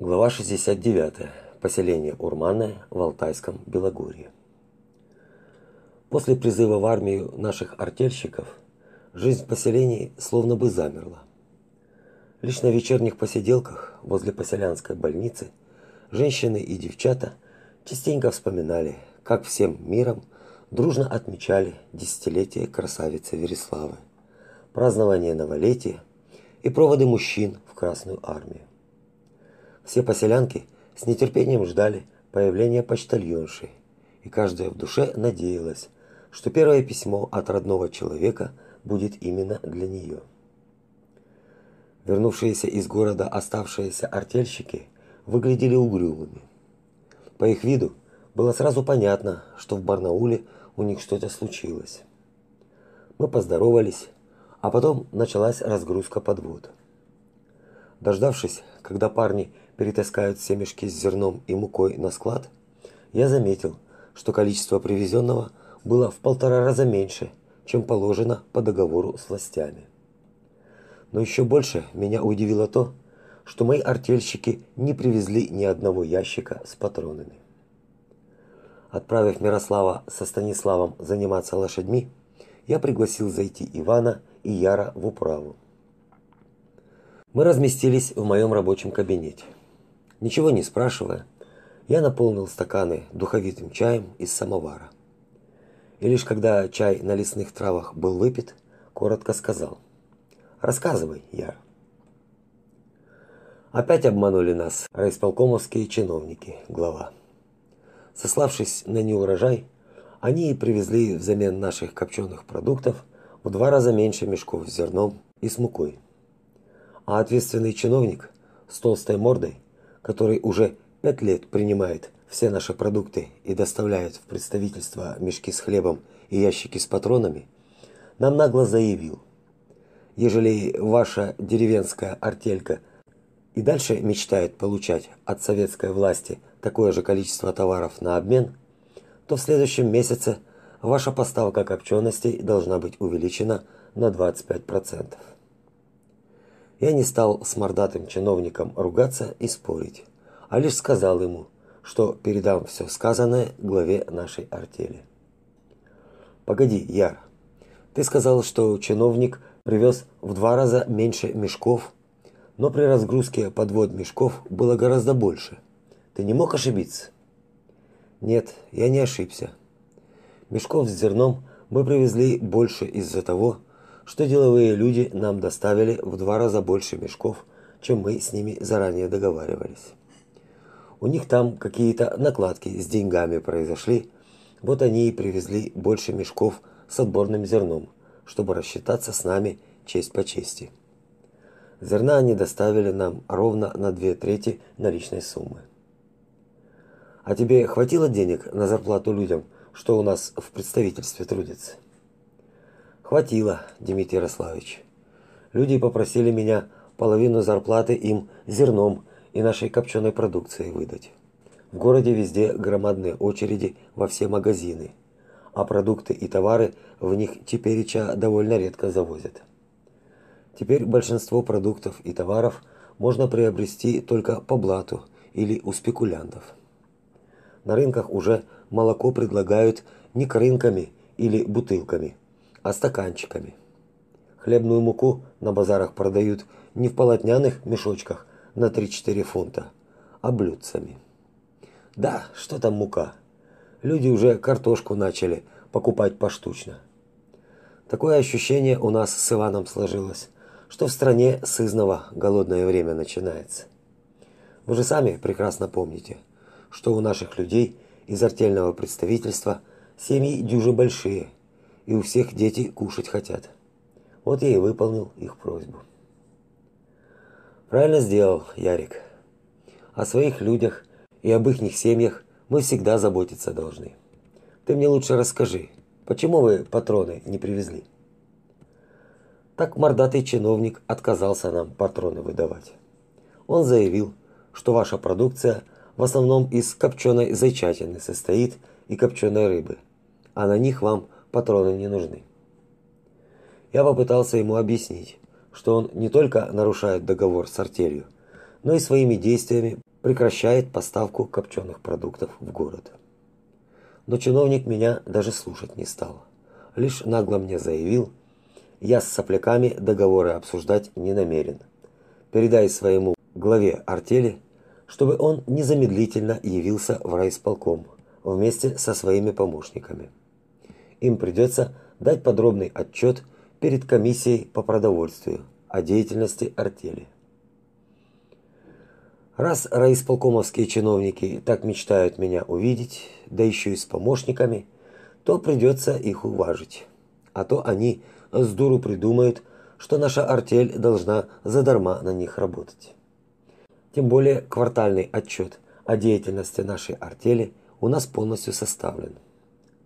Глава 69. Поселение Урманное в Алтайском Белогорье. После призыва в армию наших артельщиков жизнь в поселении словно бы замерла. Лишь на вечерних посиделках возле поселянской больницы женщины и девчата частенько вспоминали, как всем миром дружно отмечали десятилетие красавицы Вереславы, празднование новолетия и проводы мужчин в Красную армию. Все поселянки с нетерпением ждали появления почтальонши, и каждая в душе надеялась, что первое письмо от родного человека будет именно для нее. Вернувшиеся из города оставшиеся артельщики выглядели угрюмыми. По их виду было сразу понятно, что в Барнауле у них что-то случилось. Мы поздоровались, а потом началась разгрузка подвод. Дождавшись, когда парни перетаскают все мешки с зерном и мукой на склад, я заметил, что количество привезенного было в полтора раза меньше, чем положено по договору с властями. Но еще больше меня удивило то, что мои артельщики не привезли ни одного ящика с патронами. Отправив Мирослава со Станиславом заниматься лошадьми, я пригласил зайти Ивана и Яра в управу. Мы разместились в моем рабочем кабинете. Ничего не спрашивая, я наполнил стаканы духовитым чаем из самовара. И лишь когда чай на лесных травах был выпит, коротко сказал: "Рассказывай, Яр". Опять обманули нас райисполкомовские чиновники, глава. Сославшись на неурожай, они привезли взамен наших копченых продуктов в два раза меньше мешков с зерном и с мукой. А ответственный чиновник с толстой мордой который уже пять лет принимает все наши продукты и доставляет в представительство мешки с хлебом и ящики с патронами, нам нагло заявил: "Ежели ваша деревенская артелька и дальше мечтает получать от советской власти такое же количество товаров на обмен, то в следующем месяце ваша поставка копченостей должна быть увеличена на 25%. Я не стал с мордатым чиновником ругаться и спорить, а лишь сказал ему, что передам все сказанное главе нашей артели. Погоди, Яр. Ты сказал, что чиновник привез в два раза меньше мешков, но при разгрузке подвод мешков было гораздо больше. Ты не мог ошибиться? Нет, я не ошибся. Мешков с зерном мы привезли больше из-за того, что деловые люди нам доставили в два раза больше мешков, чем мы с ними заранее договаривались. У них там какие-то накладки с деньгами произошли, вот они и привезли больше мешков с отборным зерном, чтобы рассчитаться с нами честь по чести. Зерна они доставили нам ровно на две трети наличной суммы. А тебе хватило денег на зарплату людям, что у нас в представительстве трудятся? Хватило, Дмитрий Ярославович. Люди попросили меня половину зарплаты им зерном и нашей копченой продукцией выдать. В городе везде громадные очереди во все магазины, а продукты и товары в них тепереча довольно редко завозят. Теперь большинство продуктов и товаров можно приобрести только по блату или у спекулянтов. На рынках уже молоко предлагают не крынками или бутылками, а стаканчиками. Хлебную муку на базарах продают не в полотняных мешочках на 3-4 фунта, а блюдцами. Да, что там мука? Люди уже картошку начали покупать поштучно. Такое ощущение у нас с Иваном сложилось, что в стране сызново голодное время начинается. Вы же сами прекрасно помните, что у наших людей из артельного представительства семьи дюжи большие, и у всех дети кушать хотят. Вот я и выполнил их просьбу. Правильно сделал, Ярик. О своих людях и об их семьях мы всегда заботиться должны. Ты мне лучше расскажи, почему вы патроны не привезли? Так мордатый чиновник отказался нам патроны выдавать. Он заявил, что ваша продукция в основном из копченой зайчатины состоит и копченой рыбы, а на них вам патроны не нужны. Я попытался ему объяснить, что он не только нарушает договор с артелью, но и своими действиями прекращает поставку копченых продуктов в город. Но чиновник меня даже слушать не стал. Лишь нагло мне заявил, я с сопляками договоры обсуждать не намерен. Передай своему главе артели, чтобы он незамедлительно явился в райисполком вместе со своими помощниками. Им придется дать подробный отчет перед комиссией по продовольствию о деятельности артели. Раз райисполкомовские чиновники так мечтают меня увидеть, да еще и с помощниками, то придется их уважить. А то они с дуру придумают, что наша артель должна задарма на них работать. Тем более квартальный отчет о деятельности нашей артели у нас полностью составлен.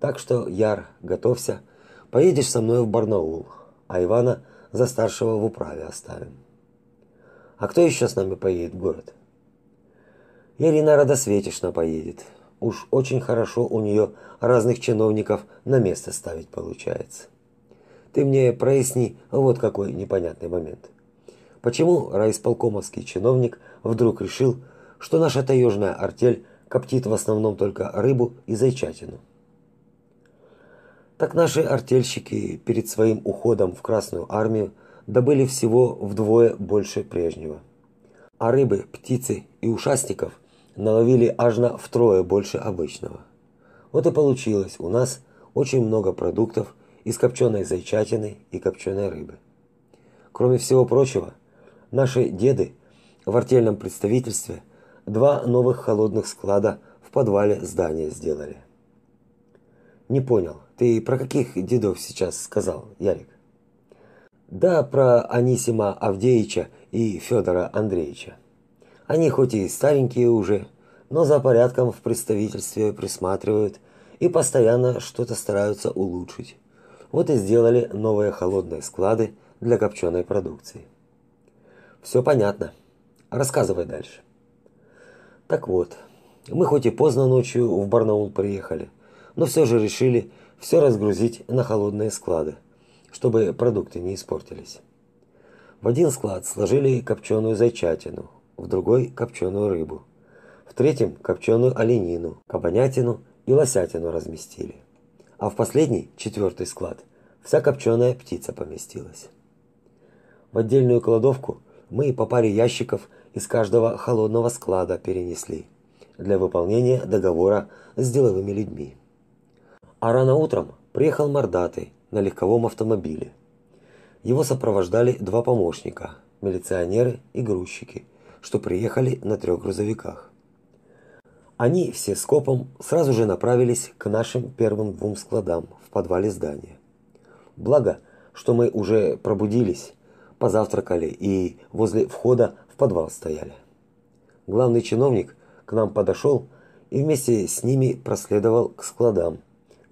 Так что, Яр, готовься, поедешь со мной в Барнаул, а Ивана за старшего в управе оставим. А кто еще с нами поедет в город? Ирина Радосветишна поедет. Уж очень хорошо у нее разных чиновников на место ставить получается. Ты мне проясни вот какой непонятный момент. Почему райисполкомовский чиновник вдруг решил, что наша таежная артель коптит в основном только рыбу и зайчатину? Так наши артельщики перед своим уходом в Красную армию добыли всего вдвое больше прежнего. А рыбы, птицы и ушастиков наловили аж на втрое больше обычного. Вот и получилось у нас очень много продуктов из копченой зайчатины и копченой рыбы. Кроме всего прочего, наши деды в артельном представительстве два новых холодных склада в подвале здания сделали. Не понял, ты про каких дедов сейчас сказал, Ярик? Да, про Анисима Авдеича и Федора Андреевича. Они хоть и старенькие уже, но за порядком в представительстве присматривают и постоянно что-то стараются улучшить. Вот и сделали новые холодные склады для копченой продукции. Все понятно. Рассказывай дальше. Так вот, мы хоть и поздно ночью в Барнаул приехали, но все же решили все разгрузить на холодные склады, чтобы продукты не испортились. В один склад сложили копченую зайчатину, в другой копченую рыбу, в третьем копченую оленину, кабанятину и лосятину разместили. А в последний, четвертый склад, вся копченая птица поместилась. В отдельную кладовку мы по паре ящиков из каждого холодного склада перенесли для выполнения договора с деловыми людьми. А рано утром приехал мордатый на легковом автомобиле. Его сопровождали два помощника, милиционеры и грузчики, что приехали на трех грузовиках. Они все скопом сразу же направились к нашим первым двум складам в подвале здания. Благо, что мы уже пробудились, позавтракали и возле входа в подвал стояли. Главный чиновник к нам подошел и вместе с ними проследовал к складам,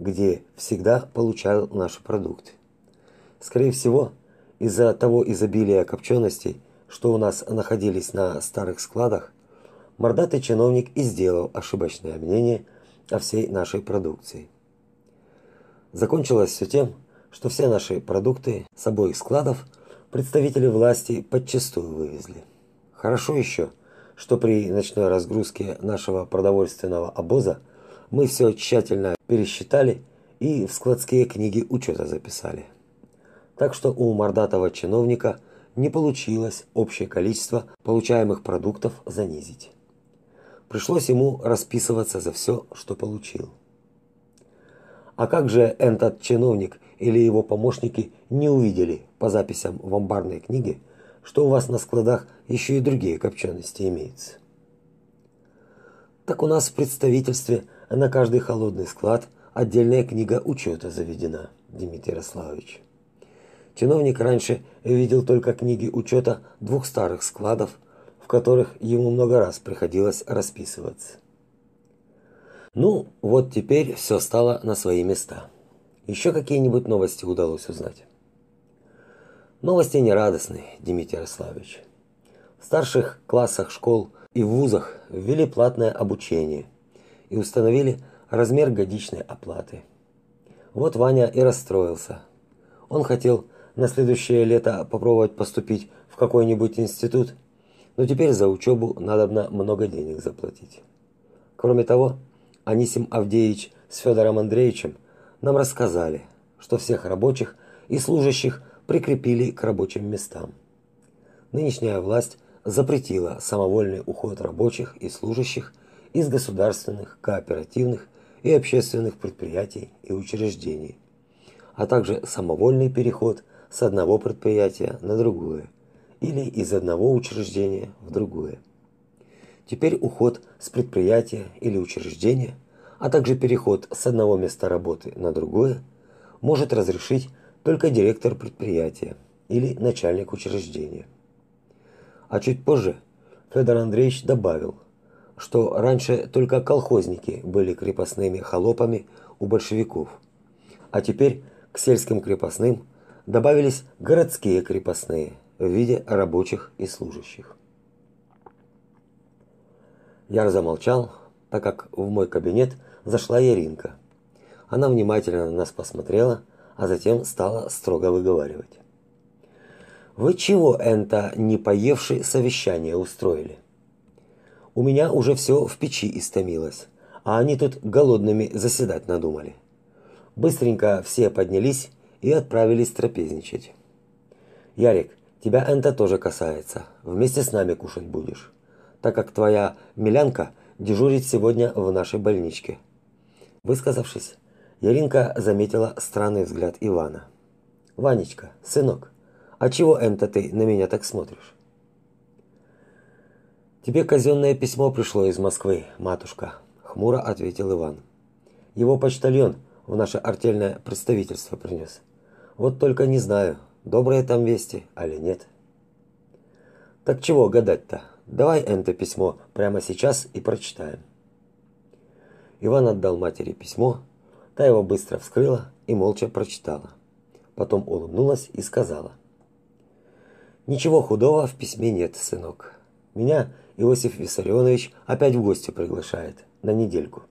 где всегда получал наши продукты. Скорее всего, из-за того изобилия копченостей, что у нас находились на старых складах, мордатый чиновник и сделал ошибочное мнение о всей нашей продукции. Закончилось все тем, что все наши продукты с обоих складов представители власти подчистую вывезли. Хорошо еще, что при ночной разгрузке нашего продовольственного обоза мы все тщательно пересчитали и в складские книги учета записали. Так что у мордатого чиновника – не получилось общее количество получаемых продуктов занизить. Пришлось ему расписываться за все, что получил. А как же этот чиновник или его помощники не увидели по записям в амбарной книге, что у вас на складах еще и другие копчености имеются? Так у нас в представительстве на каждый холодный склад отдельная книга учета заведена, Дмитрий Ярославович. Чиновник раньше видел только книги учета двух старых складов, в которых ему много раз приходилось расписываться. Ну, вот теперь все стало на свои места. Еще какие-нибудь новости удалось узнать? Новости не радостные, Дмитрий Ярославович. В старших классах школ и вузах ввели платное обучение и установили размер годичной оплаты. Вот Ваня и расстроился. Он хотел на следующее лето попробовать поступить в какой-нибудь институт, но теперь за учебу надобно много денег заплатить. Кроме того, Анисим Авдеевич с Федором Андреевичем нам рассказали, что всех рабочих и служащих прикрепили к рабочим местам. Нынешняя власть запретила самовольный уход рабочих и служащих из государственных, кооперативных и общественных предприятий и учреждений, а также самовольный переход с одного предприятия на другое или из одного учреждения в другое. Теперь уход с предприятия или учреждения, а также переход с одного места работы на другое может разрешить только директор предприятия или начальник учреждения. А чуть позже Федор Андреевич добавил, что раньше только колхозники были крепостными холопами у большевиков, а теперь к сельским крепостным добавились городские крепостные в виде рабочих и служащих. Я замолчал, так как в мой кабинет зашла Яринка. Она внимательно на нас посмотрела, а затем стала строго выговаривать. Вы чего, Энта, не поевший совещание устроили? У меня уже все в печи истомилось, а они тут голодными заседать надумали. Быстренько все поднялись и отправились трапезничать. Ярик, тебя Энта тоже касается. Вместе с нами кушать будешь, так как твоя Милянка дежурит сегодня в нашей больничке. Высказавшись, Яринка заметила странный взгляд Ивана. Ванечка, сынок, а чего Энта ты на меня так смотришь? Тебе казенное письмо пришло из Москвы, матушка, хмуро ответил Иван. Его почтальон в наше артельное представительство принес. Вот только не знаю, добрые там вести или нет. Так чего гадать-то? Давай это письмо прямо сейчас и прочитаем. Иван отдал матери письмо, та его быстро вскрыла и молча прочитала. Потом улыбнулась и сказала: Ничего худого в письме нет, сынок. Меня Иосиф Виссарионович опять в гости приглашает на недельку.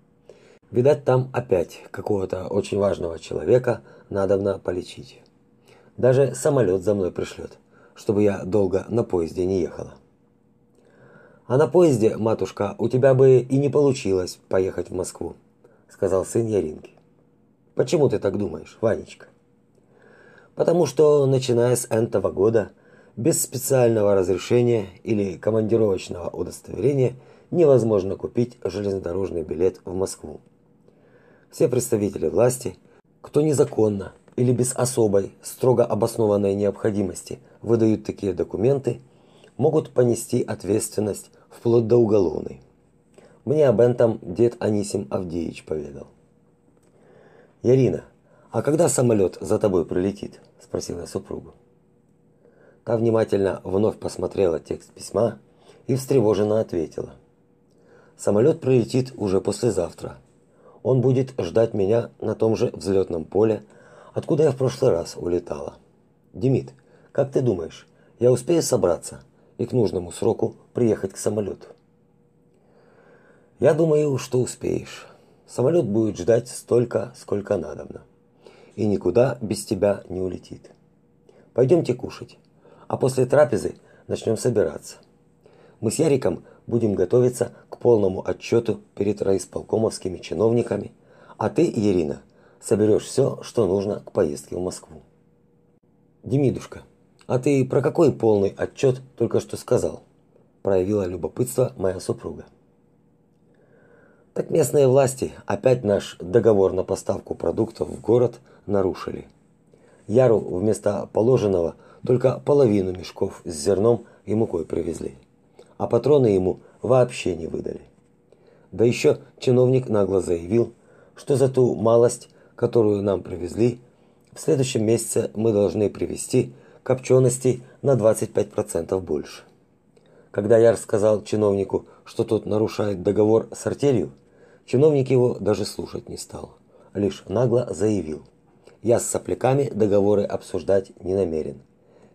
Видать, там опять какого-то очень важного человека надобно полечить. Даже самолет за мной пришлет, чтобы я долго на поезде не ехала. А на поезде, матушка, у тебя бы и не получилось поехать в Москву, сказал сын Яринки. Почему ты так думаешь, Ванечка? Потому что начиная с этого года без специального разрешения или командировочного удостоверения невозможно купить железнодорожный билет в Москву все представители власти, кто незаконно или без особой, строго обоснованной необходимости выдают такие документы, могут понести ответственность вплоть до уголовной. Мне об этом дед Анисим Авдеевич поведал. Ярина, а когда самолет за тобой прилетит? спросила супругу. Та внимательно вновь посмотрела текст письма и встревоженно ответила: Самолет прилетит уже послезавтра он будет ждать меня на том же взлетном поле, откуда я в прошлый раз улетала. Демид, как ты думаешь, я успею собраться и к нужному сроку приехать к самолету? Я думаю, что успеешь. Самолет будет ждать столько, сколько надобно. И никуда без тебя не улетит. Пойдемте кушать. А после трапезы начнем собираться. Мы с Яриком будем готовиться к полному отчету перед райисполкомовскими чиновниками, а ты, Ирина, соберешь все, что нужно к поездке в Москву. Демидушка, а ты про какой полный отчет только что сказал? Проявила любопытство моя супруга. Так местные власти опять наш договор на поставку продуктов в город нарушили. Яру вместо положенного только половину мешков с зерном и мукой привезли а патроны ему вообще не выдали. Да еще чиновник нагло заявил, что за ту малость, которую нам привезли, в следующем месяце мы должны привезти копченостей на 25% больше. Когда я рассказал чиновнику, что тот нарушает договор с артелью, чиновник его даже слушать не стал, лишь нагло заявил: "Я с сопляками договоры обсуждать не намерен.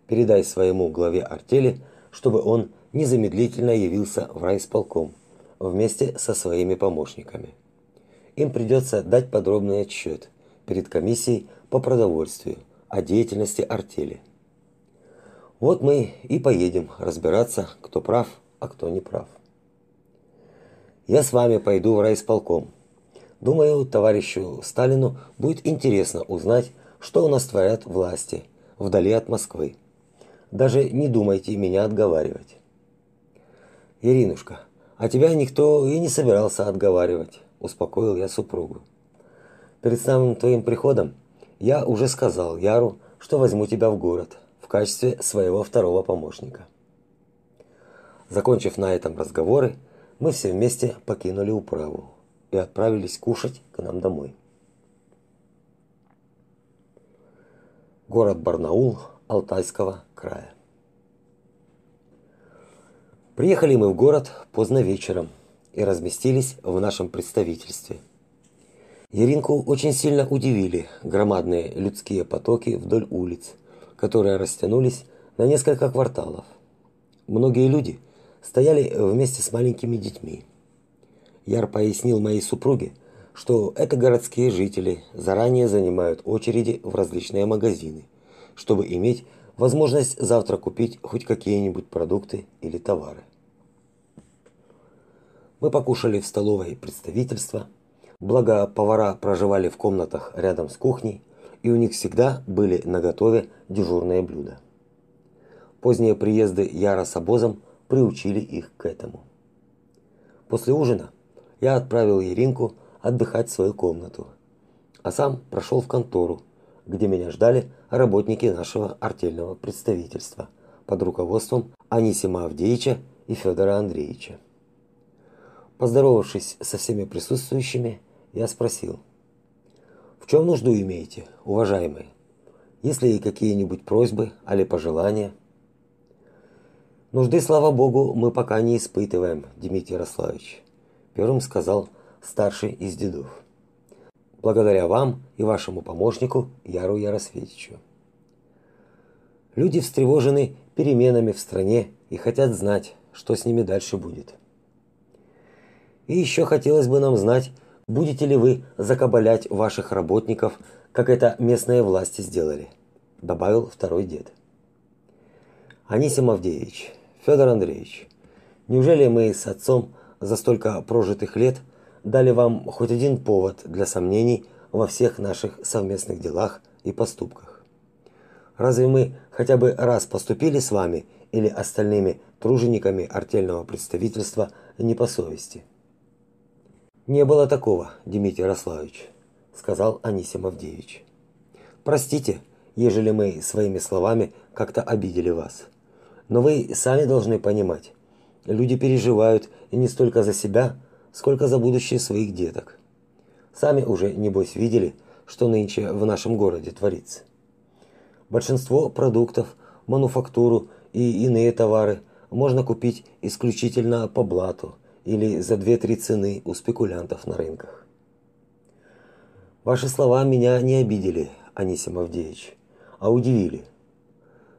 Передай своему главе артели, чтобы он незамедлительно явился в райисполком вместе со своими помощниками. Им придется дать подробный отчет перед комиссией по продовольствию о деятельности артели. Вот мы и поедем разбираться, кто прав, а кто не прав. Я с вами пойду в райисполком. Думаю, товарищу Сталину будет интересно узнать, что у нас творят власти вдали от Москвы. Даже не думайте меня отговаривать. Иринушка, а тебя никто и не собирался отговаривать, успокоил я супругу. Перед самым твоим приходом я уже сказал Яру, что возьму тебя в город в качестве своего второго помощника. Закончив на этом разговоры, мы все вместе покинули управу и отправились кушать к нам домой. Город Барнаул Алтайского края. Приехали мы в город поздно вечером и разместились в нашем представительстве. Еринку очень сильно удивили громадные людские потоки вдоль улиц, которые растянулись на несколько кварталов. Многие люди стояли вместе с маленькими детьми. Яр пояснил моей супруге, что это городские жители заранее занимают очереди в различные магазины, чтобы иметь возможность завтра купить хоть какие-нибудь продукты или товары. Мы покушали в столовой представительства, благо повара проживали в комнатах рядом с кухней, и у них всегда были наготове дежурные блюда. Поздние приезды Яра с обозом приучили их к этому. После ужина я отправил Еринку отдыхать в свою комнату, а сам прошел в контору, где меня ждали работники нашего артельного представительства под руководством Анисима Авдеевича и Федора Андреевича. Поздоровавшись со всеми присутствующими, я спросил: "В чем нужду имеете, уважаемые? Есть ли какие-нибудь просьбы или пожелания?" Нужды, слава богу, мы пока не испытываем, Дмитрий Ярославович, первым сказал старший из дедов. Благодаря вам и вашему помощнику Яру Яросветичу. Люди встревожены переменами в стране и хотят знать, что с ними дальше будет. И еще хотелось бы нам знать, будете ли вы закабалять ваших работников, как это местные власти сделали, добавил второй дед. Анисим Авдеевич, Федор Андреевич, неужели мы с отцом за столько прожитых лет дали вам хоть один повод для сомнений во всех наших совместных делах и поступках? Разве мы хотя бы раз поступили с вами или остальными тружениками артельного представительства не по совести? Не было такого, Дмитрий Ярославович, сказал Анисим Авдеевич. Простите, ежели мы своими словами как-то обидели вас. Но вы сами должны понимать, люди переживают и не столько за себя, сколько за будущее своих деток. Сами уже небось видели, что нынче в нашем городе творится. Большинство продуктов, мануфактуру и иные товары можно купить исключительно по блату или за 2-3 цены у спекулянтов на рынках. Ваши слова меня не обидели, Анисим Авдеевич, а удивили.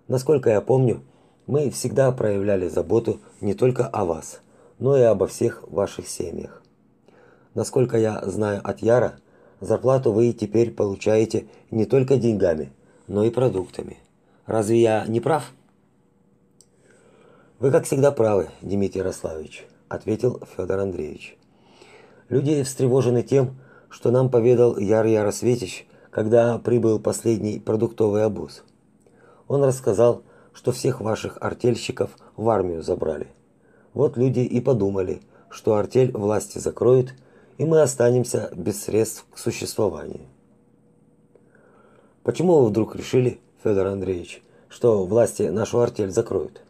Насколько я помню, мы всегда проявляли заботу не только о вас, но и обо всех ваших семьях. Насколько я знаю от Яра, зарплату вы теперь получаете не только деньгами, но и продуктами. Разве я не прав? Вы, как всегда, правы, Дмитрий Ярославович, ответил Федор Андреевич. Люди встревожены тем, что нам поведал Яр Яросветич, когда прибыл последний продуктовый обоз. Он рассказал, что всех ваших артельщиков в армию забрали. Вот люди и подумали, что артель власти закроют, и мы останемся без средств к существованию. Почему вы вдруг решили, Федор Андреевич, что власти нашу артель закроют?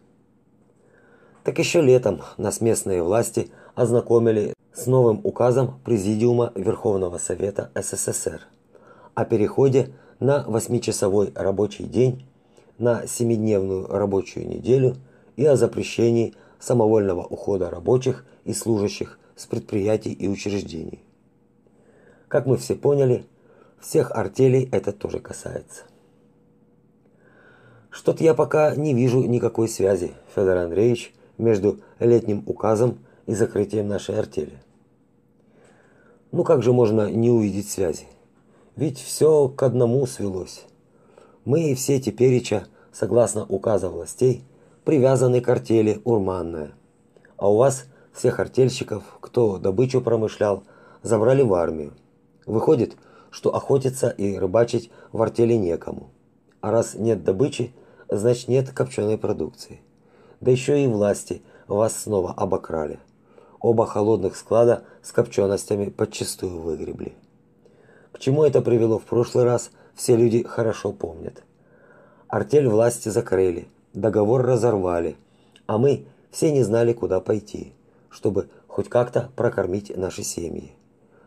Так еще летом нас местные власти ознакомили с новым указом Президиума Верховного Совета СССР о переходе на восьмичасовой рабочий день на семидневную рабочую неделю и о запрещении самовольного ухода рабочих и служащих с предприятий и учреждений. Как мы все поняли, всех артелей это тоже касается. Что-то я пока не вижу никакой связи, Федор Андреевич, между летним указом и закрытием нашей артели. Ну как же можно не увидеть связи? Ведь все к одному свелось. Мы все тепереча, согласно указу властей, привязаны к артели Урманная. а у вас всех артельщиков, кто добычу промышлял, забрали в армию. Выходит, что охотиться и рыбачить в артели некому. А раз нет добычи, значит нет копченой продукции. Да еще и власти вас снова обокрали. Оба холодных склада с копченостями подчистую выгребли. К чему это привело в прошлый раз, все люди хорошо помнят. Артель власти закрыли, договор разорвали, а мы все не знали, куда пойти, чтобы хоть как-то прокормить наши семьи.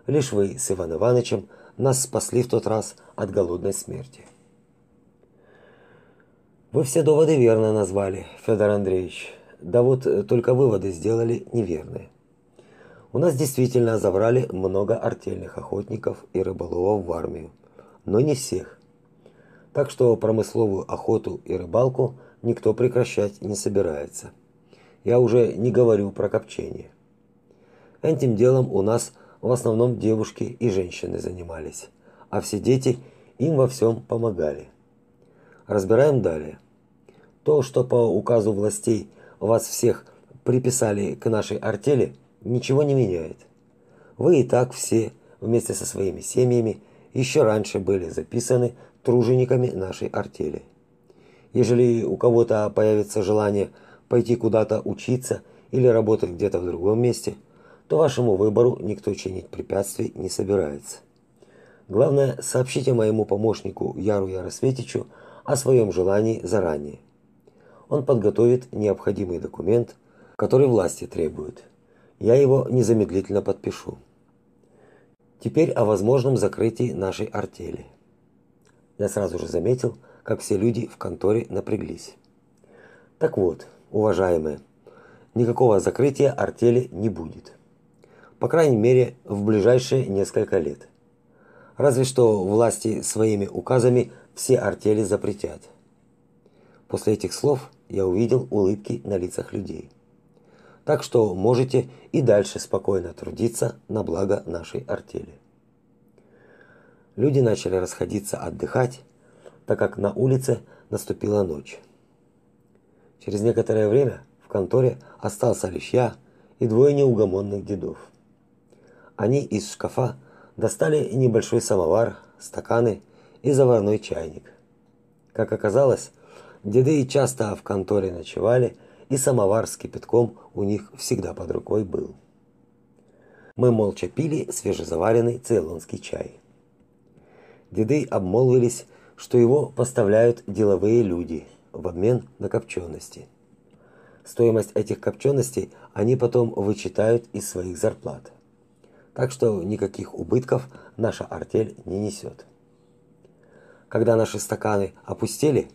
Лишь вы с Иван Ивановичем нас спасли в тот раз от голодной смерти. Вы все доводы верно назвали, Федор Андреевич. Да вот только выводы сделали неверные. У нас действительно забрали много артельных охотников и рыболовов в армию, но не всех. Так что промысловую охоту и рыбалку никто прекращать не собирается. Я уже не говорю про копчение. Этим делом у нас в основном девушки и женщины занимались, а все дети им во всем помогали. Разбираем далее. То, что по указу властей вас всех приписали к нашей артели – ничего не меняет. Вы и так все вместе со своими семьями еще раньше были записаны тружениками нашей артели. Ежели у кого-то появится желание пойти куда-то учиться или работать где-то в другом месте, то вашему выбору никто чинить препятствий не собирается. Главное, сообщите моему помощнику Яру Яросветичу о своем желании заранее. Он подготовит необходимый документ, который власти требуют я его незамедлительно подпишу. Теперь о возможном закрытии нашей артели. Я сразу же заметил, как все люди в конторе напряглись. Так вот, уважаемые, никакого закрытия артели не будет. По крайней мере, в ближайшие несколько лет. Разве что власти своими указами все артели запретят. После этих слов я увидел улыбки на лицах людей так что можете и дальше спокойно трудиться на благо нашей артели. Люди начали расходиться отдыхать, так как на улице наступила ночь. Через некоторое время в конторе остался лишь я и двое неугомонных дедов. Они из шкафа достали небольшой самовар, стаканы и заварной чайник. Как оказалось, деды часто в конторе ночевали и самовар с кипятком у них всегда под рукой был. Мы молча пили свежезаваренный цейлонский чай. Деды обмолвились, что его поставляют деловые люди в обмен на копчености. Стоимость этих копченостей они потом вычитают из своих зарплат. Так что никаких убытков наша артель не несет. Когда наши стаканы опустели,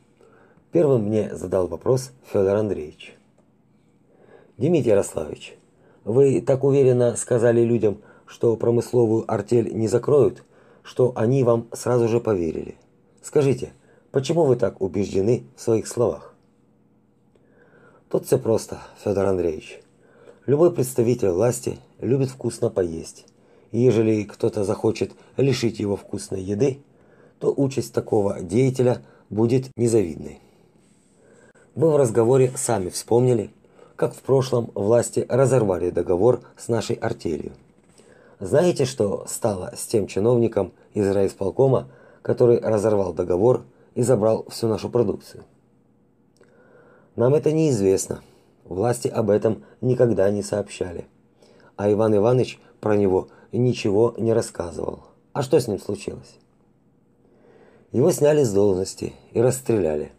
первым мне задал вопрос Федор Андреевич. Дмитрий Ярославович, вы так уверенно сказали людям, что промысловую артель не закроют, что они вам сразу же поверили. Скажите, почему вы так убеждены в своих словах? Тут все просто, Федор Андреевич. Любой представитель власти любит вкусно поесть. И ежели кто-то захочет лишить его вкусной еды, то участь такого деятеля будет незавидной. Вы в разговоре сами вспомнили, как в прошлом власти разорвали договор с нашей артелью. Знаете, что стало с тем чиновником из райисполкома, который разорвал договор и забрал всю нашу продукцию? Нам это неизвестно. Власти об этом никогда не сообщали. А Иван Иванович про него ничего не рассказывал. А что с ним случилось? Его сняли с должности и расстреляли.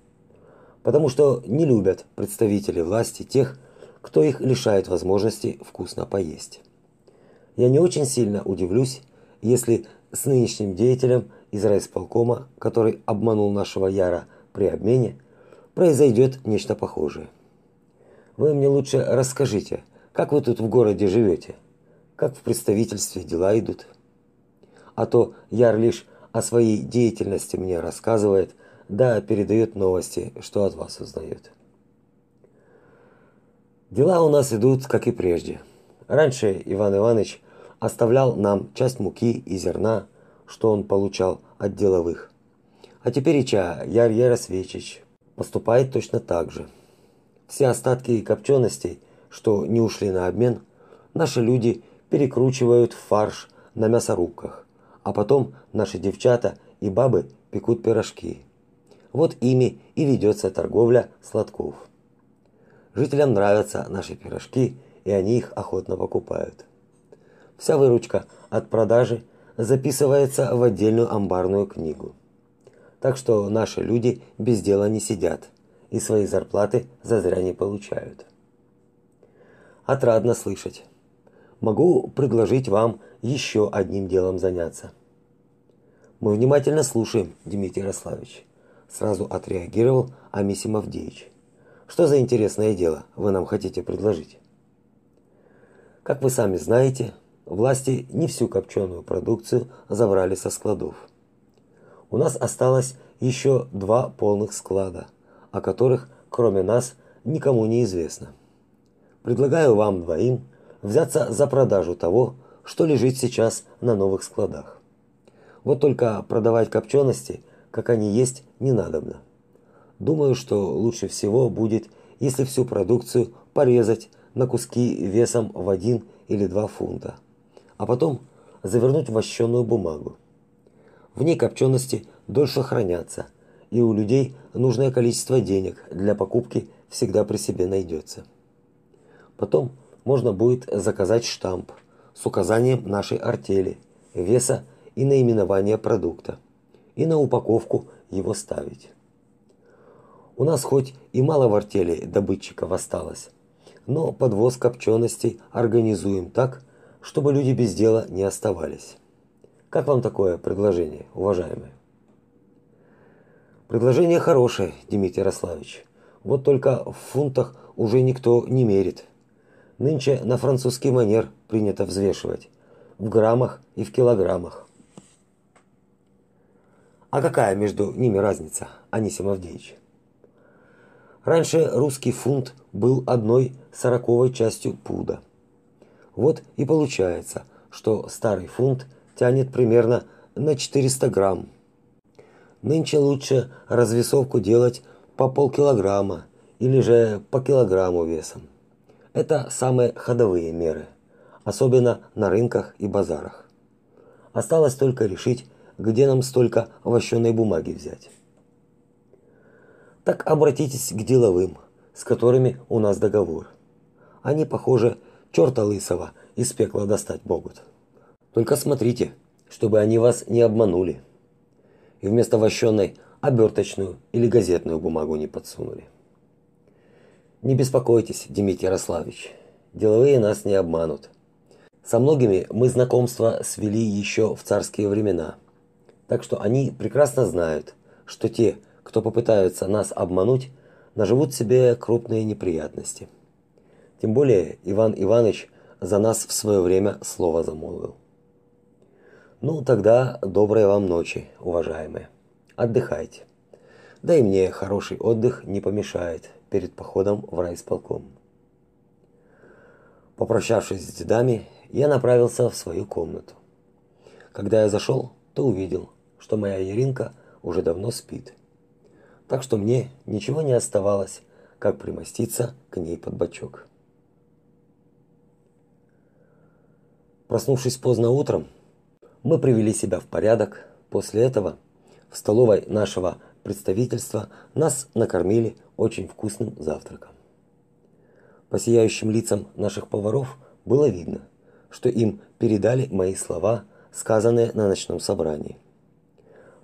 Потому что не любят представители власти тех, кто их лишает возможности вкусно поесть. Я не очень сильно удивлюсь, если с нынешним деятелем из райисполкома, который обманул нашего Яра при обмене, произойдет нечто похожее. Вы мне лучше расскажите, как вы тут в городе живете, как в представительстве дела идут. А то Яр лишь о своей деятельности мне рассказывает, да передает новости, что от вас узнает. Дела у нас идут, как и прежде. Раньше Иван Иванович оставлял нам часть муки и зерна, что он получал от деловых. А теперь Ича Яр Яросвечич поступает точно так же. Все остатки копченостей, что не ушли на обмен, наши люди перекручивают фарш на мясорубках, а потом наши девчата и бабы пекут пирожки. Вот ими и ведется торговля сладков. Жителям нравятся наши пирожки, и они их охотно покупают. Вся выручка от продажи записывается в отдельную амбарную книгу. Так что наши люди без дела не сидят и свои зарплаты зазря не получают. Отрадно слышать. Могу предложить вам еще одним делом заняться. Мы внимательно слушаем, Дмитрий Ярославович. Сразу отреагировал Амисим Авдеевич. Что за интересное дело вы нам хотите предложить? Как вы сами знаете, власти не всю копченую продукцию забрали со складов. У нас осталось еще два полных склада, о которых, кроме нас, никому не известно. Предлагаю вам двоим взяться за продажу того, что лежит сейчас на новых складах. Вот только продавать копчености, как они есть, не надобно. Думаю, что лучше всего будет, если всю продукцию порезать на куски весом в 1 или 2 фунта, а потом завернуть в вощеную бумагу. В ней копчености дольше хранятся, и у людей нужное количество денег для покупки всегда при себе найдется. Потом можно будет заказать штамп с указанием нашей артели, веса и наименования продукта, и на упаковку его ставить. У нас хоть и мало в артели добытчиков осталось, но подвоз копченостей организуем так, чтобы люди без дела не оставались. Как вам такое предложение, уважаемые? Предложение хорошее, Дмитрий Ярославович. Вот только в фунтах уже никто не мерит. Нынче на французский манер принято взвешивать в граммах и в килограммах. А какая между ними разница, Анисим Авдеевич? Раньше русский фунт был одной сороковой частью пуда. Вот и получается, что старый фунт тянет примерно на 400 грамм. Нынче лучше развесовку делать по полкилограмма или же по килограмму весом. Это самые ходовые меры, особенно на рынках и базарах. Осталось только решить, где нам столько овощеной бумаги взять так обратитесь к деловым, с которыми у нас договор. Они, похоже, черта лысого из пекла достать могут. Только смотрите, чтобы они вас не обманули. И вместо вощеной оберточную или газетную бумагу не подсунули. Не беспокойтесь, Дмитрий Ярославович. Деловые нас не обманут. Со многими мы знакомство свели еще в царские времена. Так что они прекрасно знают, что те, кто попытается нас обмануть, наживут себе крупные неприятности. Тем более Иван Иванович за нас в свое время слово замолвил. Ну, тогда доброй вам ночи, уважаемые. Отдыхайте. Да и мне хороший отдых не помешает перед походом в райисполком. Попрощавшись с дедами, я направился в свою комнату. Когда я зашел, то увидел, что моя Еринка уже давно спит так что мне ничего не оставалось, как примоститься к ней под бочок. Проснувшись поздно утром, мы привели себя в порядок. После этого в столовой нашего представительства нас накормили очень вкусным завтраком. По сияющим лицам наших поваров было видно, что им передали мои слова, сказанные на ночном собрании.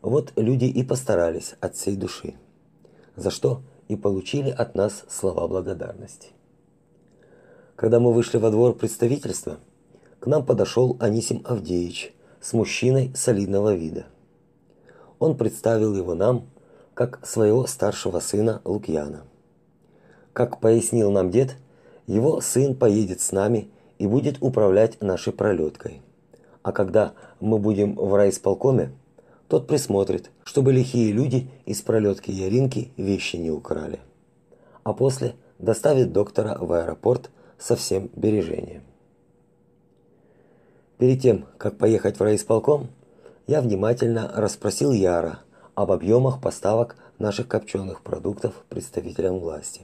Вот люди и постарались от всей души за что и получили от нас слова благодарности. Когда мы вышли во двор представительства, к нам подошел Анисим Авдеевич с мужчиной солидного вида. Он представил его нам как своего старшего сына Лукьяна. Как пояснил нам дед, его сын поедет с нами и будет управлять нашей пролеткой. А когда мы будем в райисполкоме, тот присмотрит, чтобы лихие люди из пролетки Яринки вещи не украли. А после доставит доктора в аэропорт со всем бережением. Перед тем, как поехать в райисполком, я внимательно расспросил Яра об объемах поставок наших копченых продуктов представителям власти.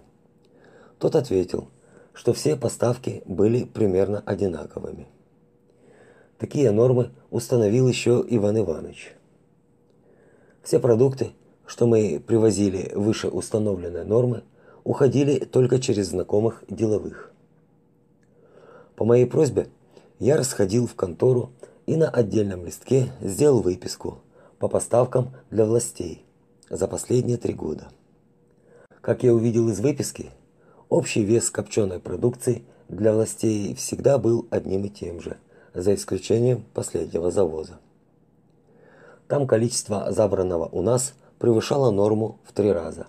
Тот ответил, что все поставки были примерно одинаковыми. Такие нормы установил еще Иван Иванович. Все продукты, что мы привозили выше установленной нормы, уходили только через знакомых деловых. По моей просьбе я расходил в контору и на отдельном листке сделал выписку по поставкам для властей за последние три года. Как я увидел из выписки, общий вес копченой продукции для властей всегда был одним и тем же, за исключением последнего завоза. Там количество забранного у нас превышало норму в три раза.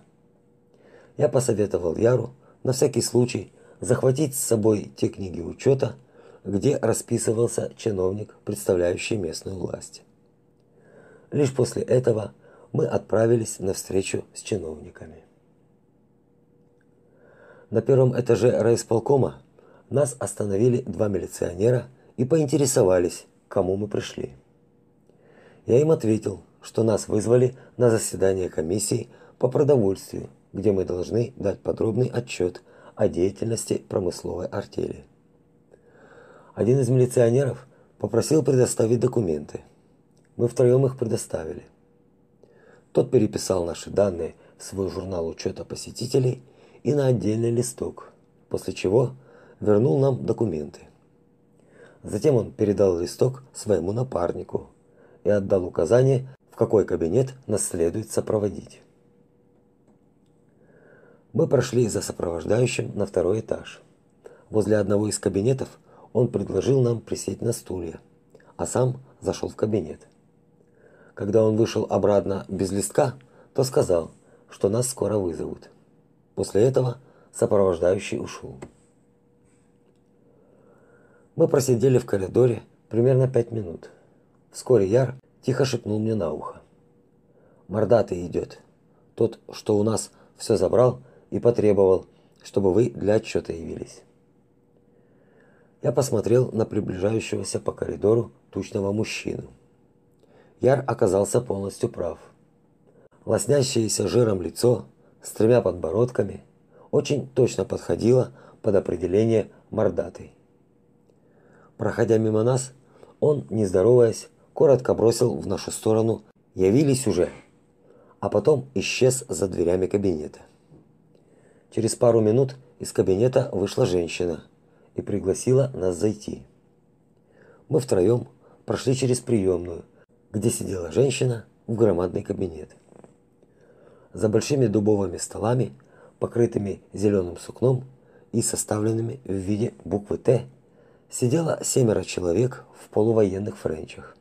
Я посоветовал Яру на всякий случай захватить с собой те книги учета, где расписывался чиновник, представляющий местную власть. Лишь после этого мы отправились на встречу с чиновниками. На первом этаже райисполкома нас остановили два милиционера и поинтересовались, к кому мы пришли. Я им ответил, что нас вызвали на заседание комиссии по продовольствию, где мы должны дать подробный отчет о деятельности промысловой артели. Один из милиционеров попросил предоставить документы. Мы втроем их предоставили. Тот переписал наши данные в свой журнал учета посетителей и на отдельный листок, после чего вернул нам документы. Затем он передал листок своему напарнику и отдал указание, в какой кабинет нас следует сопроводить. Мы прошли за сопровождающим на второй этаж. Возле одного из кабинетов он предложил нам присесть на стулья, а сам зашел в кабинет. Когда он вышел обратно без листка, то сказал, что нас скоро вызовут. После этого сопровождающий ушел. Мы просидели в коридоре примерно пять минут. Вскоре Яр тихо шепнул мне на ухо. «Мордатый идет. Тот, что у нас все забрал и потребовал, чтобы вы для отчета явились». Я посмотрел на приближающегося по коридору тучного мужчину. Яр оказался полностью прав. Лоснящееся жиром лицо с тремя подбородками очень точно подходило под определение мордатый. Проходя мимо нас, он, не здороваясь, коротко бросил в нашу сторону «Явились уже!», а потом исчез за дверями кабинета. Через пару минут из кабинета вышла женщина и пригласила нас зайти. Мы втроем прошли через приемную, где сидела женщина в громадный кабинет. За большими дубовыми столами, покрытыми зеленым сукном и составленными в виде буквы Т, сидело семеро человек в полувоенных френчах.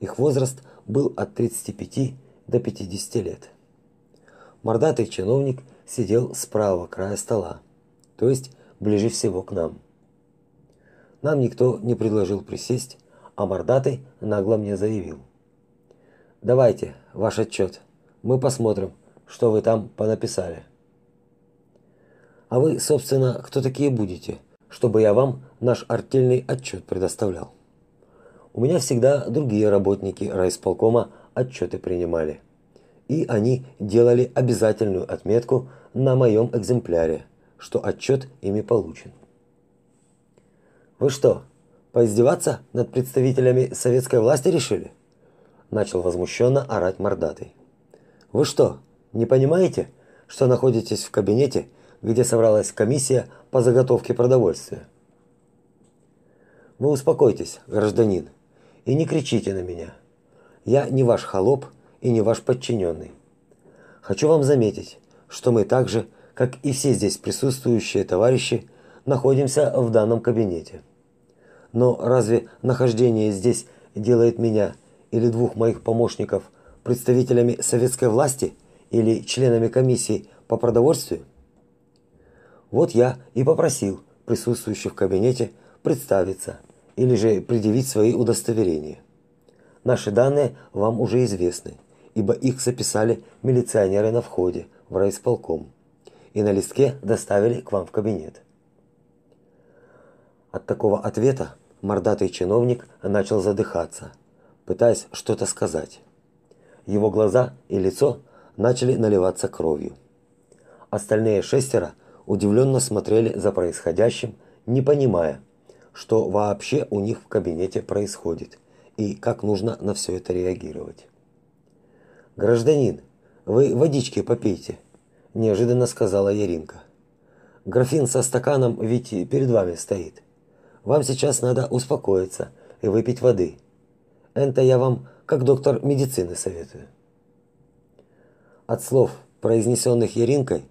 Их возраст был от 35 до 50 лет. Мордатый чиновник сидел с правого края стола, то есть ближе всего к нам. Нам никто не предложил присесть, а мордатый нагло мне заявил: "Давайте ваш отчет. Мы посмотрим, что вы там понаписали". А вы, собственно, кто такие будете, чтобы я вам наш артельный отчет предоставлял? У меня всегда другие работники райисполкома отчеты принимали. И они делали обязательную отметку на моем экземпляре, что отчет ими получен. Вы что, поиздеваться над представителями советской власти решили? начал возмущенно орать мордатый. Вы что, не понимаете, что находитесь в кабинете, где собралась комиссия по заготовке продовольствия? Вы успокойтесь, гражданин, и не кричите на меня. Я не ваш холоп и не ваш подчиненный. Хочу вам заметить, что мы так же, как и все здесь присутствующие товарищи, находимся в данном кабинете. Но разве нахождение здесь делает меня или двух моих помощников представителями советской власти или членами комиссии по продовольствию? Вот я и попросил присутствующих в кабинете представиться или же предъявить свои удостоверения. Наши данные вам уже известны, ибо их записали милиционеры на входе в райисполком и на листке доставили к вам в кабинет. От такого ответа мордатый чиновник начал задыхаться, пытаясь что-то сказать. Его глаза и лицо начали наливаться кровью. Остальные шестеро удивленно смотрели за происходящим, не понимая, что вообще у них в кабинете происходит и как нужно на все это реагировать. Гражданин, вы водички попейте, неожиданно сказала Яринка. Графин со стаканом ведь перед вами стоит. Вам сейчас надо успокоиться и выпить воды. Это я вам как доктор медицины советую. От слов, произнесенных Яринкой,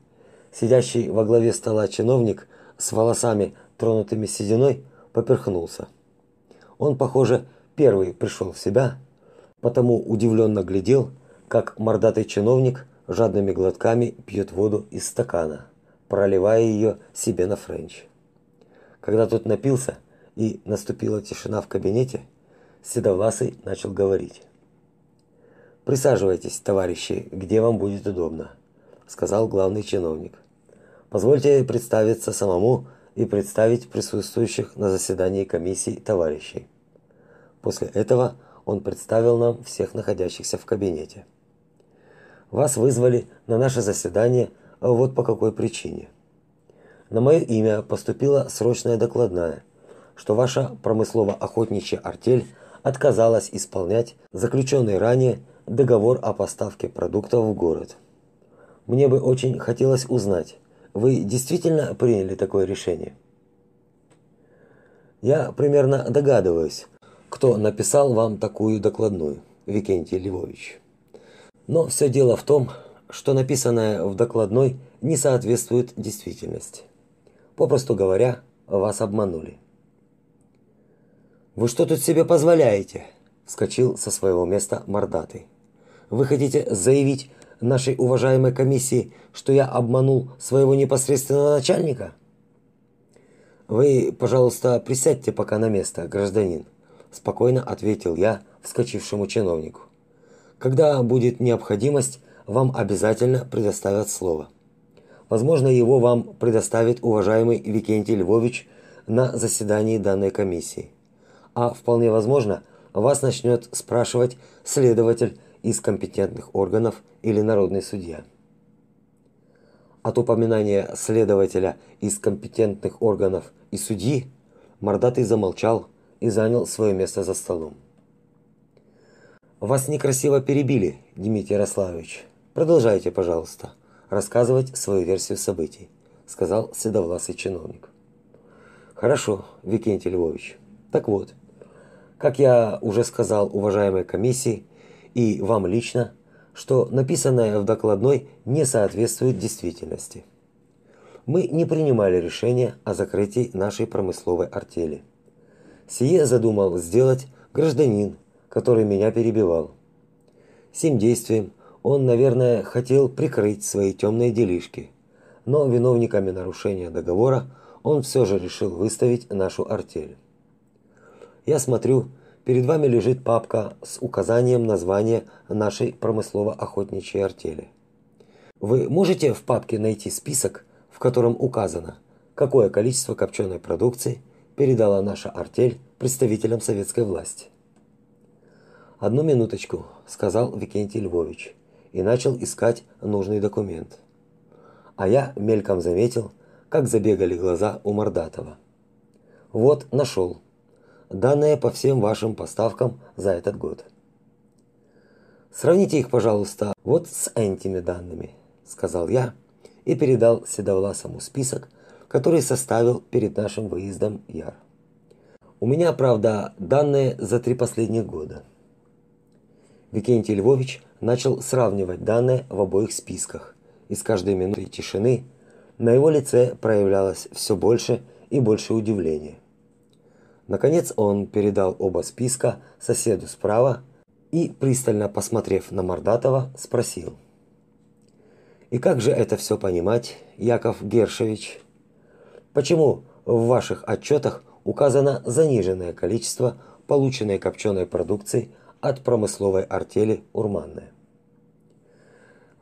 сидящий во главе стола чиновник с волосами, тронутыми сединой, поперхнулся. Он, похоже, первый пришел в себя, потому удивленно глядел, как мордатый чиновник жадными глотками пьет воду из стакана проливая ее себе на френч. Когда тот напился и наступила тишина в кабинете, Седовласый начал говорить. «Присаживайтесь, товарищи, где вам будет удобно», – сказал главный чиновник. «Позвольте представиться самому и представить присутствующих на заседании комиссии товарищей». После этого он представил нам всех находящихся в кабинете. «Вас вызвали на наше заседание – а вот по какой причине. На мое имя поступила срочная докладная, что ваша промыслово-охотничья артель отказалась исполнять заключенный ранее договор о поставке продуктов в город. Мне бы очень хотелось узнать, вы действительно приняли такое решение? Я примерно догадываюсь, кто написал вам такую докладную, Викентий Львович. Но все дело в том, что написанное в докладной не соответствует действительности. Попросту говоря, вас обманули. Вы что тут себе позволяете? вскочил со своего места мордатый. Вы хотите заявить нашей уважаемой комиссии, что я обманул своего непосредственного начальника? Вы, пожалуйста, присядьте пока на место, гражданин, спокойно ответил я вскочившему чиновнику. Когда будет необходимость, вам обязательно предоставят слово. Возможно, его вам предоставит уважаемый Викентий Львович на заседании данной комиссии. А вполне возможно, вас начнет спрашивать следователь из компетентных органов или народный судья. От упоминания следователя из компетентных органов и судьи мордатый замолчал и занял свое место за столом. Вас некрасиво перебили, Дмитрий Ярославович, Продолжайте, пожалуйста, рассказывать свою версию событий, сказал седовласый чиновник. Хорошо, Викентий Львович. Так вот, как я уже сказал уважаемой комиссии и вам лично, что написанное в докладной не соответствует действительности. Мы не принимали решение о закрытии нашей промысловой артели. Сие задумал сделать гражданин, который меня перебивал. Сим действием он, наверное, хотел прикрыть свои темные делишки, но виновниками нарушения договора он все же решил выставить нашу артель. Я смотрю, перед вами лежит папка с указанием названия нашей промыслово-охотничьей артели. Вы можете в папке найти список, в котором указано, какое количество копченой продукции передала наша артель представителям советской власти? Одну минуточку, сказал Викентий Львович и начал искать нужный документ. А я мельком заметил, как забегали глаза у Мордатова. Вот, нашел. Данные по всем вашим поставкам за этот год. Сравните их, пожалуйста, вот с этими данными, сказал я и передал Седовласому список, который составил перед нашим выездом Яр. У меня, правда, данные за три последних года. Викентий Львович начал сравнивать данные в обоих списках, и с каждой минутой тишины на его лице проявлялось все больше и больше удивления. Наконец он передал оба списка соседу справа и, пристально посмотрев на Мордатова, спросил. «И как же это все понимать, Яков Гершевич? Почему в ваших отчетах указано заниженное количество полученной копченой продукции от промысловой артели Урманная.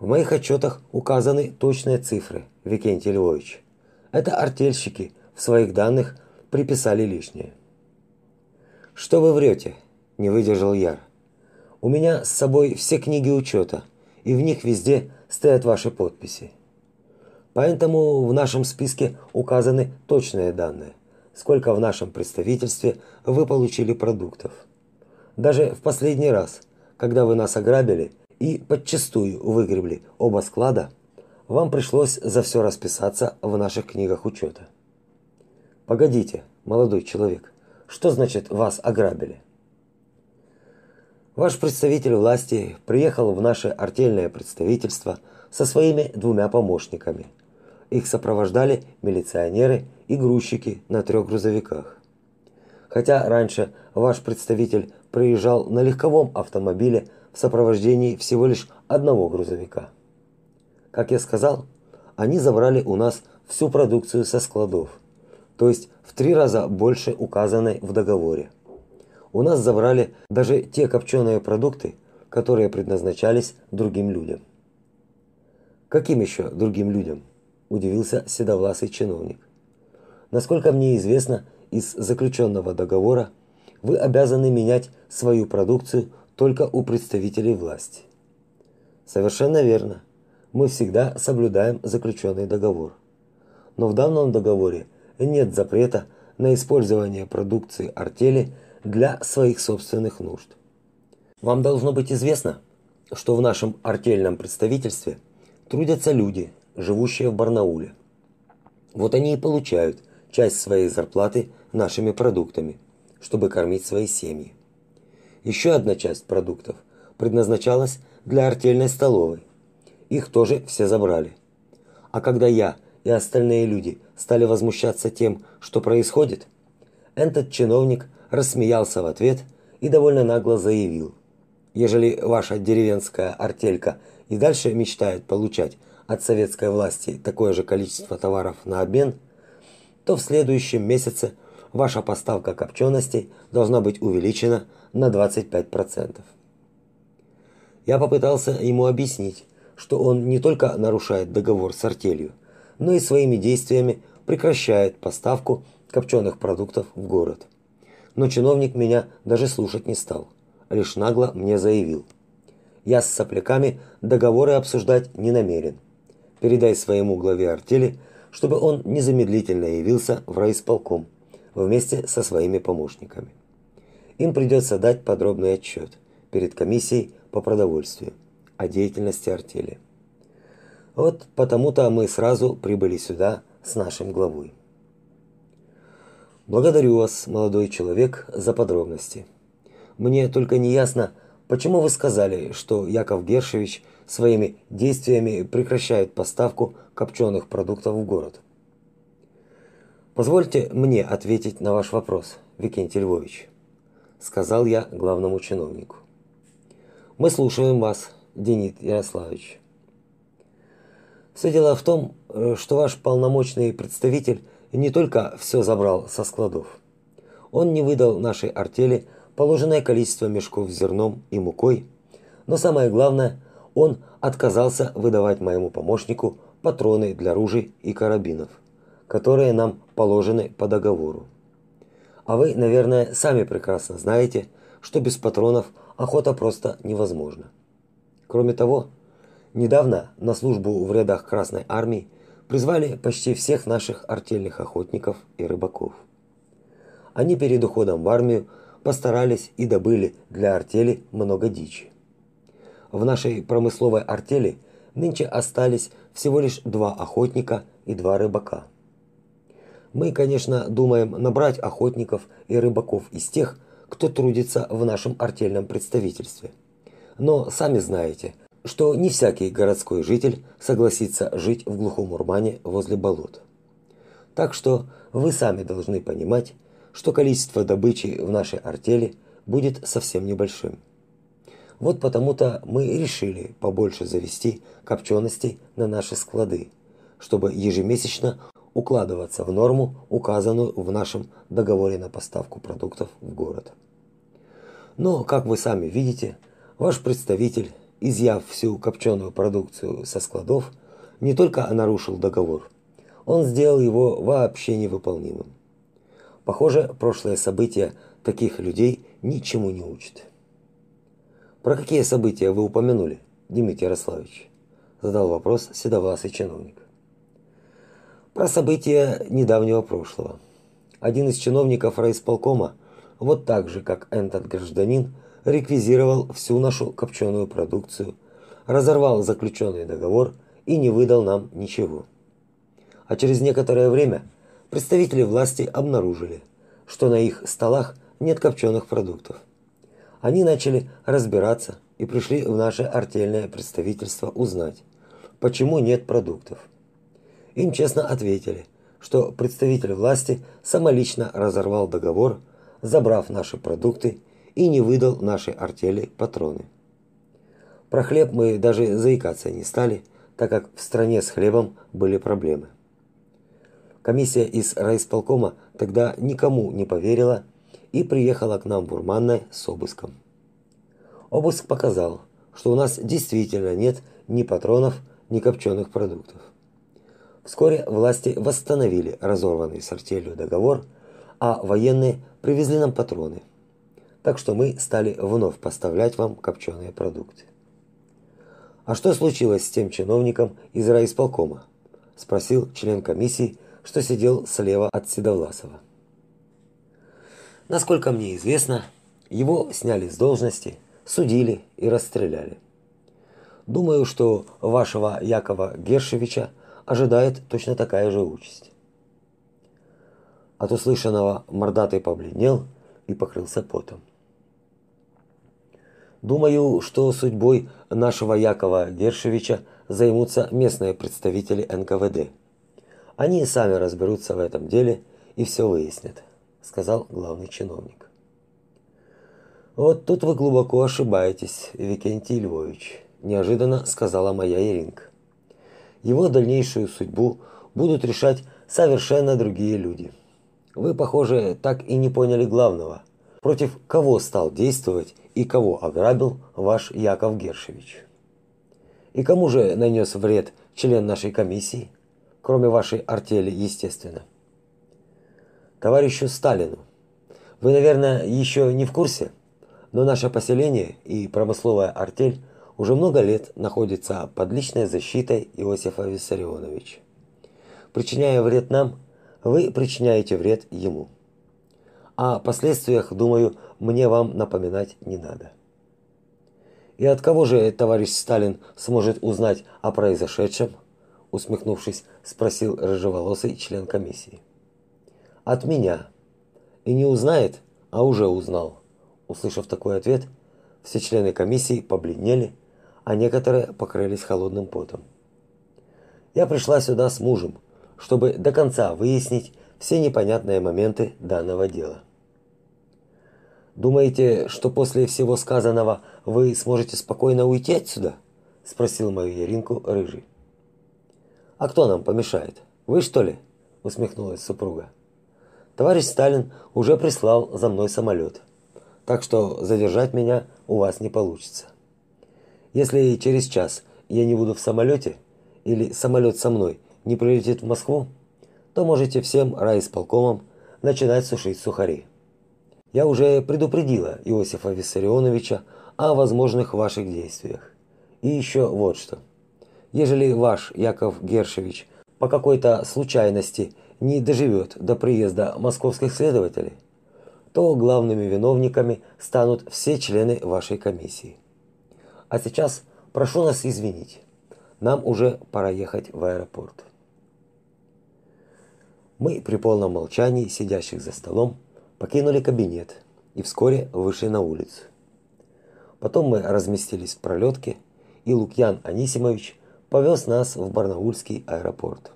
В моих отчетах указаны точные цифры, Викентий Львович. Это артельщики в своих данных приписали лишнее. Что вы врете? Не выдержал Яр. У меня с собой все книги учета, и в них везде стоят ваши подписи. Поэтому в нашем списке указаны точные данные, сколько в нашем представительстве вы получили продуктов. Даже в последний раз, когда вы нас ограбили и подчистую выгребли оба склада, вам пришлось за все расписаться в наших книгах учета. Погодите, молодой человек, что значит вас ограбили? Ваш представитель власти приехал в наше артельное представительство со своими двумя помощниками. Их сопровождали милиционеры и грузчики на трех грузовиках. Хотя раньше ваш представитель приезжал на легковом автомобиле в сопровождении всего лишь одного грузовика. Как я сказал, они забрали у нас всю продукцию со складов, то есть в три раза больше указанной в договоре. У нас забрали даже те копченые продукты, которые предназначались другим людям. Каким еще другим людям? удивился седовласый чиновник. Насколько мне известно, из заключенного договора вы обязаны менять свою продукцию только у представителей власти. Совершенно верно. Мы всегда соблюдаем заключенный договор. Но в данном договоре нет запрета на использование продукции артели для своих собственных нужд. Вам должно быть известно, что в нашем артельном представительстве трудятся люди, живущие в Барнауле. Вот они и получают часть своей зарплаты нашими продуктами, чтобы кормить свои семьи. Еще одна часть продуктов предназначалась для артельной столовой. Их тоже все забрали. А когда я и остальные люди стали возмущаться тем, что происходит, этот чиновник рассмеялся в ответ и довольно нагло заявил: "Ежели ваша деревенская артелька и дальше мечтает получать от советской власти такое же количество товаров на обмен, то в следующем месяце ваша поставка копченостей должна быть увеличена на 25%. Я попытался ему объяснить, что он не только нарушает договор с артелью, но и своими действиями прекращает поставку копченых продуктов в город. Но чиновник меня даже слушать не стал, лишь нагло мне заявил: "Я с сопляками договоры обсуждать не намерен. Передай своему главе артели, чтобы он незамедлительно явился в райисполком вместе со своими помощниками. Им придется дать подробный отчет перед комиссией по продовольствию о деятельности артели. Вот потому-то мы сразу прибыли сюда с нашим главой. Благодарю вас, молодой человек, за подробности. Мне только не ясно, почему вы сказали, что Яков Гершевич своими действиями прекращает поставку копченых продуктов в город. Позвольте мне ответить на ваш вопрос, Викентий Львович, сказал я главному чиновнику. Мы слушаем вас, Денис Ярославович. Все дело в том, э, что ваш полномочный представитель не только все забрал со складов. Он не выдал нашей артели положенное количество мешков с зерном и мукой, но самое главное, он отказался выдавать моему помощнику патроны для ружей и карабинов которые нам положены по договору. А вы, наверное, сами прекрасно знаете, что без патронов охота просто невозможна. Кроме того, недавно на службу в рядах Красной армии призвали почти всех наших артельных охотников и рыбаков. Они перед уходом в армию постарались и добыли для артели много дичи. В нашей промысловой артели нынче остались всего лишь два охотника и два рыбака. Мы, конечно, думаем набрать охотников и рыбаков из тех, кто трудится в нашем артельном представительстве. Но сами знаете, что не всякий городской житель согласится жить в глухом урмане возле болот. Так что вы сами должны понимать, что количество добычи в нашей артели будет совсем небольшим. Вот потому-то мы решили побольше завести копченостей на наши склады, чтобы ежемесячно укладываться в норму, указанную в нашем договоре на поставку продуктов в город. Но, как вы сами видите, ваш представитель, изъяв всю копченую продукцию со складов, не только нарушил договор, он сделал его вообще невыполнимым. Похоже, прошлое события таких людей ничему не учат. Про какие события вы упомянули, Дмитрий Ярославович? задал вопрос седовласый чиновник. Про события недавнего прошлого. Один из чиновников райисполкома, вот так же, как этот гражданин, реквизировал всю нашу копченую продукцию, разорвал заключенный договор и не выдал нам ничего. А через некоторое время представители власти обнаружили, что на их столах нет копченых продуктов. Они начали разбираться и пришли в наше артельное представительство узнать, почему нет продуктов. Им честно ответили, что представитель власти самолично разорвал договор, забрав наши продукты и не выдал нашей артели патроны. Про хлеб мы даже заикаться не стали, так как в стране с хлебом были проблемы. Комиссия из райисполкома тогда никому не поверила и приехала к нам в Урманное с обыском. Обыск показал, что у нас действительно нет ни патронов, ни копченых продуктов. Вскоре власти восстановили разорванный с артелью договор, а военные привезли нам патроны. Так что мы стали вновь поставлять вам копченые продукты. А что случилось с тем чиновником из райисполкома? спросил член комиссии, что сидел слева от Седовласова. Насколько мне известно, его сняли с должности, судили и расстреляли. Думаю, что вашего Якова Гершевича ожидает точно такая же участь. От услышанного мордатый побледнел и покрылся потом. Думаю, что судьбой нашего Якова Гершевича займутся местные представители НКВД. Они сами разберутся в этом деле и все выяснят, сказал главный чиновник. Вот тут вы глубоко ошибаетесь, Викентий Львович, неожиданно сказала моя Иринка его дальнейшую судьбу будут решать совершенно другие люди. Вы, похоже, так и не поняли главного. Против кого стал действовать и кого ограбил ваш Яков Гершевич? И кому же нанес вред член нашей комиссии, кроме вашей артели, естественно? Товарищу Сталину. Вы, наверное, еще не в курсе, но наше поселение и промысловая артель уже много лет находится под личной защитой Иосифа Виссарионовича. Причиняя вред нам, вы причиняете вред ему. О последствиях, думаю, мне вам напоминать не надо. И от кого же товарищ Сталин сможет узнать о произошедшем? усмехнувшись, спросил рыжеволосый член комиссии. От меня. И не узнает, а уже узнал. Услышав такой ответ, все члены комиссии побледнели а некоторые покрылись холодным потом. Я пришла сюда с мужем, чтобы до конца выяснить все непонятные моменты данного дела. Думаете, что после всего сказанного вы сможете спокойно уйти отсюда? спросил мою Яринку рыжий. А кто нам помешает? Вы что ли? усмехнулась супруга. Товарищ Сталин уже прислал за мной самолет, так что задержать меня у вас не получится. Если через час я не буду в самолете или самолет со мной не прилетит в Москву, то можете всем райисполкомам начинать сушить сухари. Я уже предупредила Иосифа Виссарионовича о возможных ваших действиях. И еще вот что. Ежели ваш Яков Гершевич по какой-то случайности не доживет до приезда московских следователей, то главными виновниками станут все члены вашей комиссии. А сейчас прошу нас извинить. Нам уже пора ехать в аэропорт. Мы при полном молчании сидящих за столом покинули кабинет и вскоре вышли на улицу. Потом мы разместились в пролетке, и Лукьян Анисимович повез нас в Барнаульский аэропорт.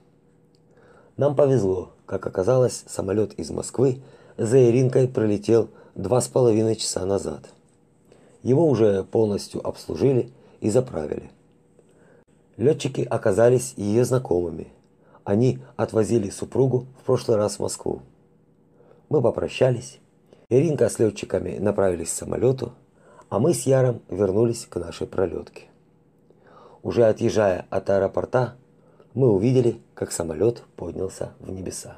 Нам повезло, как оказалось, самолет из Москвы за Иринкой прилетел два с половиной часа назад. Его уже полностью обслужили и заправили. Летчики оказались ее знакомыми. Они отвозили супругу в прошлый раз в Москву. Мы попрощались. Иринка с летчиками направились к самолету, а мы с Яром вернулись к нашей пролетке. Уже отъезжая от аэропорта, мы увидели, как самолет поднялся в небеса.